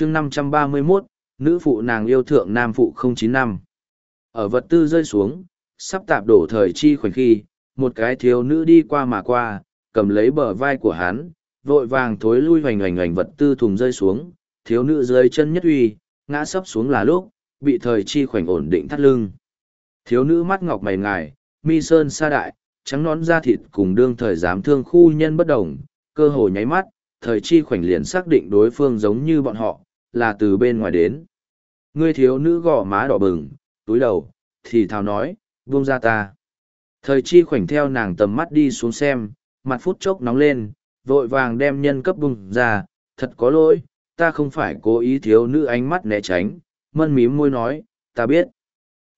chương 531, nữ phụ nàng yêu thượng nam phụ 095. Ở vật tư rơi xuống, sắp tạp đổ thời chi khoảnh khi, một cái thiếu nữ đi qua mà qua, cầm lấy bờ vai của hắn, vội vàng thối lui hoành hoành hoành vật tư thùng rơi xuống, thiếu nữ dưới chân nhất uy, ngã sấp xuống là lúc, bị thời chi khoảnh ổn định thắt lưng. Thiếu nữ mắt ngọc mày ngài, mi sơn sa đại, trắng nón da thịt cùng đương thời giám thương khu nhân bất đồng, cơ hồ nháy mắt, thời chi khoảnh liền xác định đối phương giống như bọn họ, là từ bên ngoài đến. Ngươi thiếu nữ gò má đỏ bừng, túi đầu, thì thào nói, buông ra ta. Thời chi khoảnh theo nàng tầm mắt đi xuống xem, mặt phút chốc nóng lên, vội vàng đem nhân cấp bung ra, thật có lỗi, ta không phải cố ý thiếu nữ ánh mắt né tránh, mân mím môi nói, ta biết.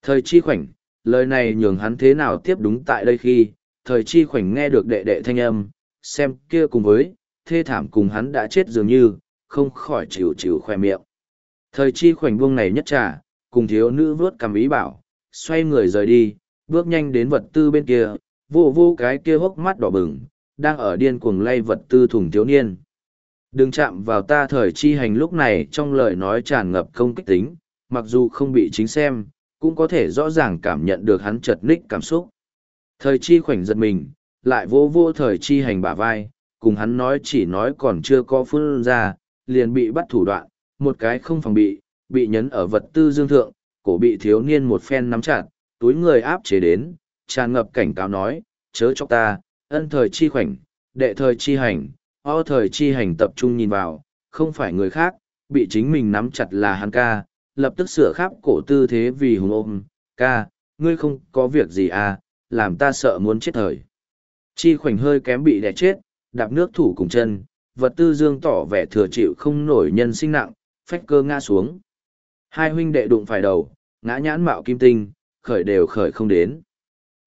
Thời chi khoảnh, lời này nhường hắn thế nào tiếp đúng tại đây khi, thời chi khoảnh nghe được đệ đệ thanh âm, xem kia cùng với, thê thảm cùng hắn đã chết dường như, không khỏi chịu chịu khoe miệng. Thời chi khoảnh buông này nhất trả, cùng thiếu nữ vớt cầm ý bảo, xoay người rời đi, bước nhanh đến vật tư bên kia, vô vô cái kia hốc mắt đỏ bừng, đang ở điên cuồng lay vật tư thùng thiếu niên. Đừng chạm vào ta thời chi hành lúc này trong lời nói tràn ngập công kích tính, mặc dù không bị chính xem, cũng có thể rõ ràng cảm nhận được hắn chật ních cảm xúc. Thời chi khoảnh giật mình, lại vô vô thời chi hành bả vai, cùng hắn nói chỉ nói còn chưa có phương ra, liền bị bắt thủ đoạn, một cái không phòng bị, bị nhấn ở vật tư dương thượng, cổ bị thiếu niên một phen nắm chặt, túi người áp chế đến, tràn ngập cảnh cáo nói, chớ cho ta, ân thời chi khoảnh, đệ thời chi hành, o thời chi hành tập trung nhìn vào, không phải người khác, bị chính mình nắm chặt là hắn ca, lập tức sửa khắp cổ tư thế vì hùng ôm, ca, ngươi không có việc gì à, làm ta sợ muốn chết thời. Chi khoảnh hơi kém bị đè chết, đạp nước thủ cùng chân, vật tư dương tỏ vẻ thừa chịu không nổi nhân sinh nặng, phách cơ ngã xuống. Hai huynh đệ đụng phải đầu, ngã nhãn mạo kim tinh, khởi đều khởi không đến.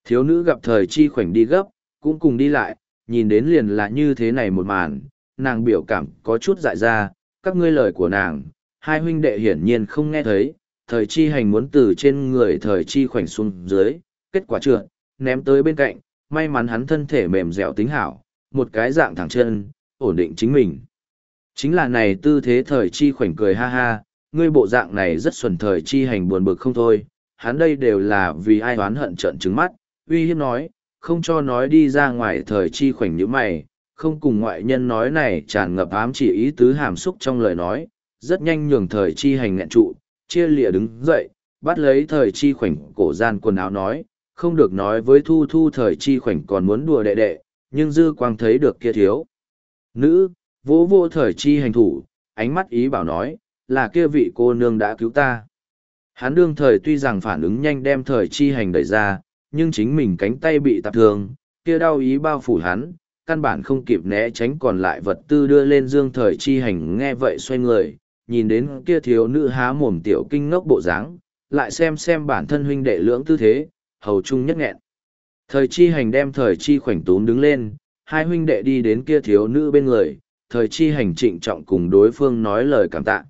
Thiếu nữ gặp thời chi khoảnh đi gấp, cũng cùng đi lại, nhìn đến liền là như thế này một màn, nàng biểu cảm có chút dại ra, các ngươi lời của nàng, hai huynh đệ hiển nhiên không nghe thấy, thời chi hành muốn từ trên người thời chi khoảnh xuống dưới, kết quả trượt, ném tới bên cạnh, may mắn hắn thân thể mềm dẻo tính hảo, một cái dạng thẳng chân, ổn định chính mình. Chính là này tư thế thời chi khoảnh cười ha ha, ngươi bộ dạng này rất xuẩn thời chi hành buồn bực không thôi, hắn đây đều là vì ai oán hận trận trứng mắt, uy hiếp nói, không cho nói đi ra ngoài thời chi khoảnh như mày, không cùng ngoại nhân nói này tràn ngập ám chỉ ý tứ hàm xúc trong lời nói, rất nhanh nhường thời chi hành nghẹn trụ, chia lịa đứng dậy, bắt lấy thời chi khoảnh cổ gian quần áo nói, không được nói với thu thu thời chi khoảnh còn muốn đùa đệ đệ, nhưng dư quang thấy được kia thiếu. Nữ, vỗ vô thời chi hành thủ, ánh mắt ý bảo nói, là kia vị cô nương đã cứu ta. Hắn đương thời tuy rằng phản ứng nhanh đem thời chi hành đẩy ra, nhưng chính mình cánh tay bị tạp thương, kia đau ý bao phủ hắn, căn bản không kịp né tránh còn lại vật tư đưa lên dương thời chi hành nghe vậy xoay người, nhìn đến kia thiếu nữ há mồm tiểu kinh ngốc bộ dáng, lại xem xem bản thân huynh đệ lưỡng tư thế, hầu chung nhất nghẹn. Thời chi hành đem thời chi khoảnh tún đứng lên, hai huynh đệ đi đến kia thiếu nữ bên người, thời chi hành trịnh trọng cùng đối phương nói lời cảm tạ.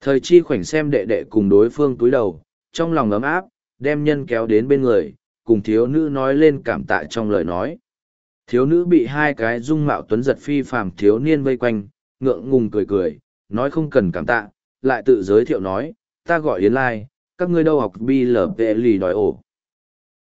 Thời chi khoảnh xem đệ đệ cùng đối phương túi đầu, trong lòng ấm áp, đem nhân kéo đến bên người, cùng thiếu nữ nói lên cảm tạ trong lời nói. Thiếu nữ bị hai cái dung mạo tuấn giật phi phàm thiếu niên vây quanh, ngượng ngùng cười cười, nói không cần cảm tạ, lại tự giới thiệu nói, ta gọi Yến Lai, các ngươi đâu học bi lở vệ lì đòi ổ.